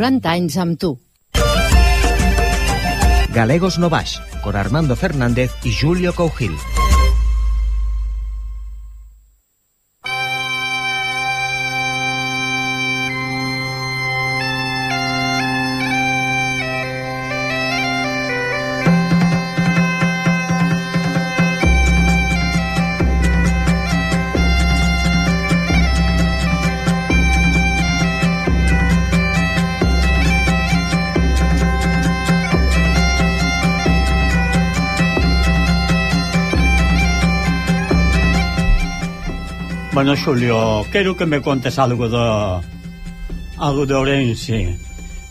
40 anys amb tu. Galegos Novax, con Armando Fernández i Julio Cougil. Bueno, Xulio, quero que me contes algo do algo de Ourense.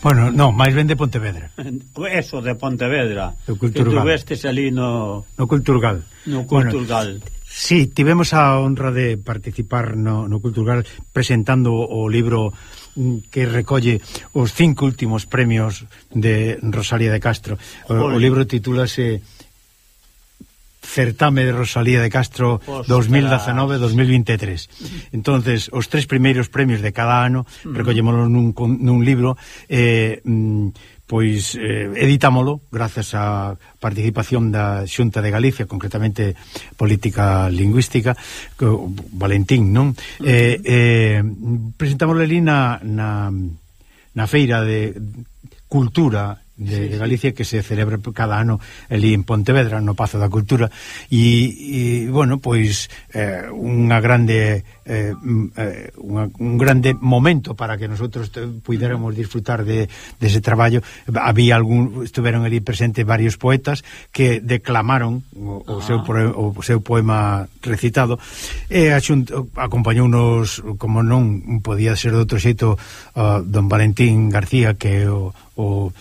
Bueno, non, máis ben de Pontevedra. Eso, de Pontevedra. Do Culturgal. Que tuvestes ali no... No Culturgal. No Culturgal. Bueno, sí, tivemos a honra de participar no, no Culturgal presentando o libro mm, que recolle os cinco últimos premios de Rosalía de Castro. O, o libro titúlase certame de Rosalía de Castro 2019-2023. Entonces, os tres primeiros premios de cada ano mm. recollémolos nun, nun libro eh, mm, pois eh, editámolo gracias á participación da Xunta de Galicia, concretamente Política Lingüística, co, Valentín, non? Eh, eh, presentámoslo ali na, na, na feira de cultura de, de Galicia que se celebra cada ano ali en Pontevedra, no Pazo da Cultura e, e bueno, pois eh, unha grande eh, eh, unha, un grande momento para que nosotros puidéramos disfrutar de, de ese traballo había algún, estuveron ali presentes varios poetas que declamaron o, ah. o, seu, ah. o seu poema recitado e axunt, acompañounos como non podía ser de outro xeito uh, don Valentín García que é o, o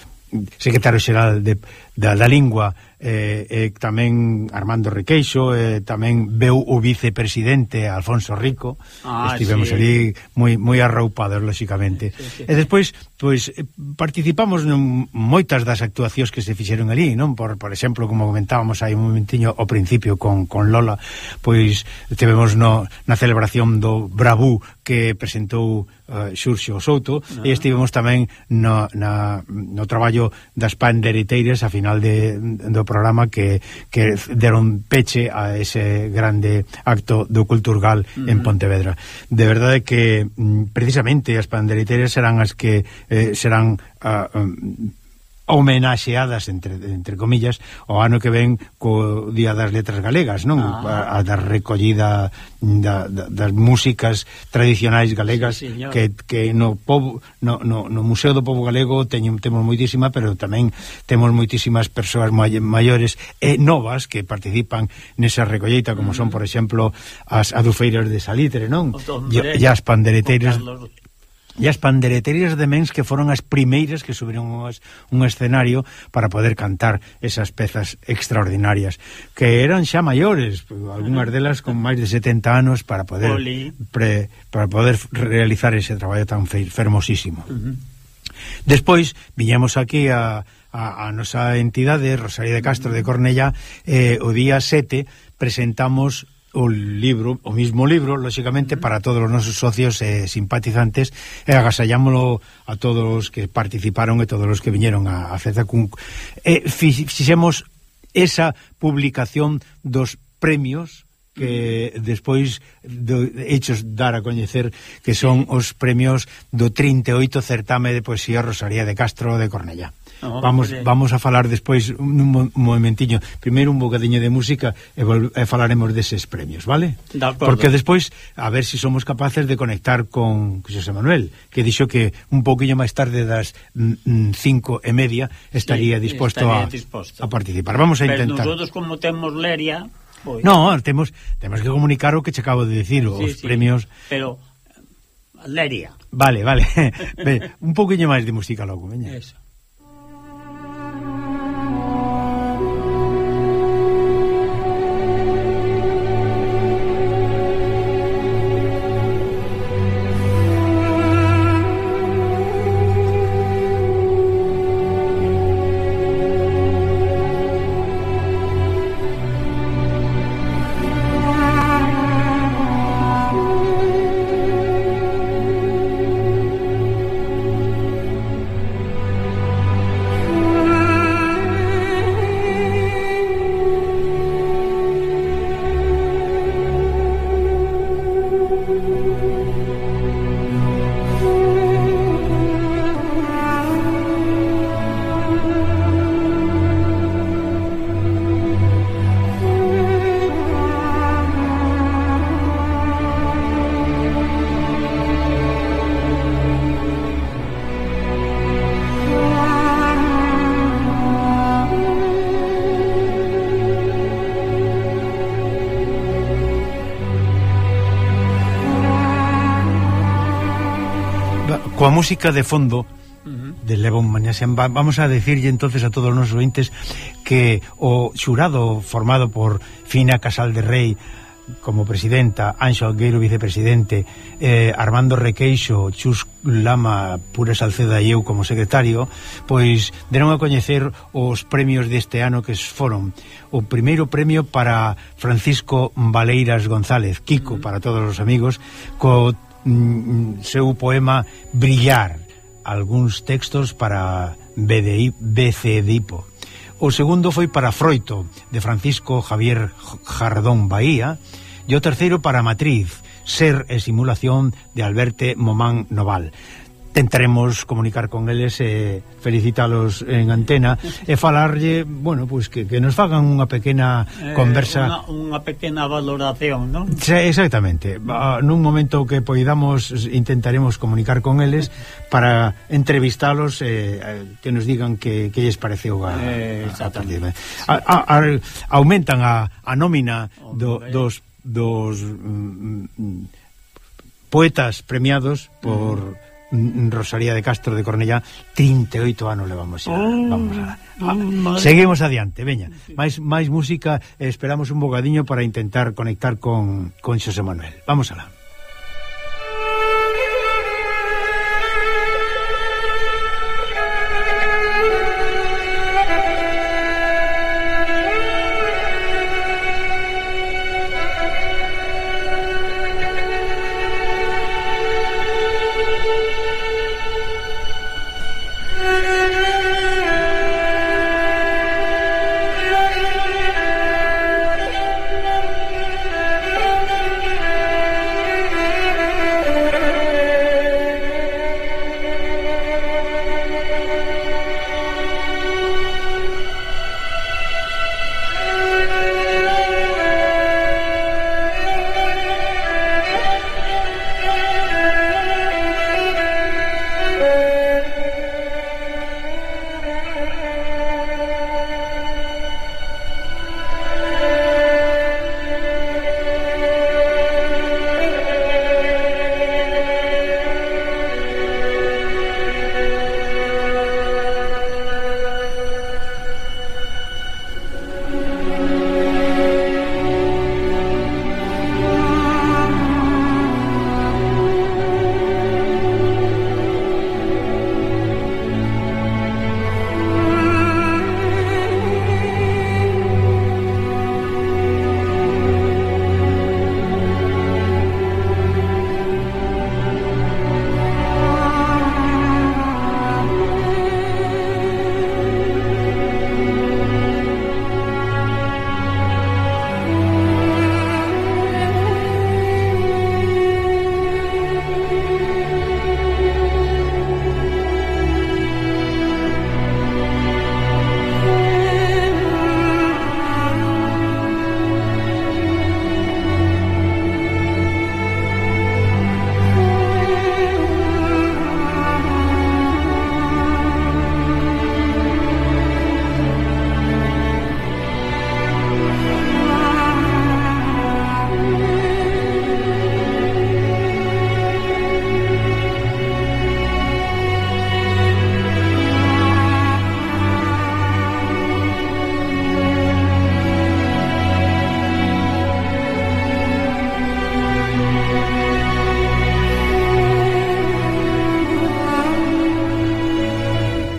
secretario xeral de, da, da lingua e eh, eh, tamén Armando Requeixo eh, tamén veu o vicepresidente Alfonso Rico ah, estivemos sí. ali moi moi arroupados lóxicamente sí, sí. e despois pois eh, participamos en moitas das actuacións que se fixeron ali, non? Por, por exemplo, como comentábamos hai un momentiño ao principio con, con Lola, pois tivemos no, na celebración do Bravú que presentou uh, Xurxo Souto ah. e estivemos tamén no, na, no traballo das pandereteiras a final de, do programa que, que deron peche a ese grande acto do Culturgal uh -huh. en Pontevedra. De verdade que mm, precisamente as pandereteiras eran as que eh, serán ah, um, homenaxeadas entre, entre comillas o ano que ven co Día das Letras Galegas, non? Ah. A, a da recollida da, da, das músicas tradicionais galegas sí, señor. que, que no, povo, no, no, no Museo do Povo Galego teño, temos moitísima, pero tamén temos moitísimas persoas maiores e novas que participan nesa recolleita, como mm. son, por exemplo, as adufeiras de Salitre, non? E as pandereteiras e as pandereterias de Mens que foron as primeiras que subiron un escenario para poder cantar esas pezas extraordinarias que eran xa maiores algunhas delas con máis de 70 anos para poder pre, para poder realizar ese traballo tan fermosísimo. Despois viñamos aquí a a, a nosa entidade Rosalía de Castro de Cornella eh, o día 7 presentamos o libro, o mismo libro, lóxicamente para todos os nosos socios e eh, simpatizantes e eh, agasallámoslo a todos os que participaron e todos os que viñeron a, a FEZACUN e eh, fixemos esa publicación dos premios que despois do, hechos dar a coñecer que son os premios do 38 certame de poesía Rosalía de Castro de Cornellá. Ah, no, vamos porque... Eh, vamos a falar despois un momentiño, primeiro un bocadiño de música e, e falaremos deses premios, vale? De porque despois a ver se si somos capaces de conectar con José Manuel, que dixo que un pouquiño máis tarde das mm, mm, cinco e media estaría sí, disposto, estaría a, disposto a participar. Vamos a Pero intentar. Pero nosotros como temos leria, pois... No, temos temos que comunicar o que che acabo de dicir, sí, os sí, premios. Pero eh, Leria. Vale, vale. Ve, un pouquiño máis de música logo, veña. Eso. coa música de fondo de Levon Mañasian vamos a decirlle entonces a todos os nosos ointes que o xurado formado por Fina Casal de Rey como presidenta, Anxo Algueiro vicepresidente, eh, Armando Requeixo, Chus Lama, Pura Salceda e eu como secretario, pois deron a coñecer os premios deste ano que foron o primeiro premio para Francisco Valeiras González, Kiko, para todos os amigos, co mm, seu poema Brillar, algúns textos para BDI, BC Edipo. O segundo foi para Froito, de Francisco Javier Jardón Bahía, e o terceiro para Matriz, Ser e Simulación, de Alberte Momán Noval tentaremos comunicar con eles e felicitalos en antena e falarlle, bueno, pois pues que, que nos fagan unha pequena eh, conversa. eh, unha pequena valoración, non? Sí, exactamente. Nun momento que poidamos intentaremos comunicar con eles para entrevistalos e eh, que nos digan que, que lles pareceu a, eh, a, a, a, a, aumentan a, a nómina do, dos dos mm, mm, poetas premiados por mm Rosalía de Castro de Cornellá 38 anos levamos xa. oh, vamos a, a mm, seguimos adiante veña. Máis máis música esperamos un bocadiño para intentar conectar con con Xosé Manuel. Vamos alá.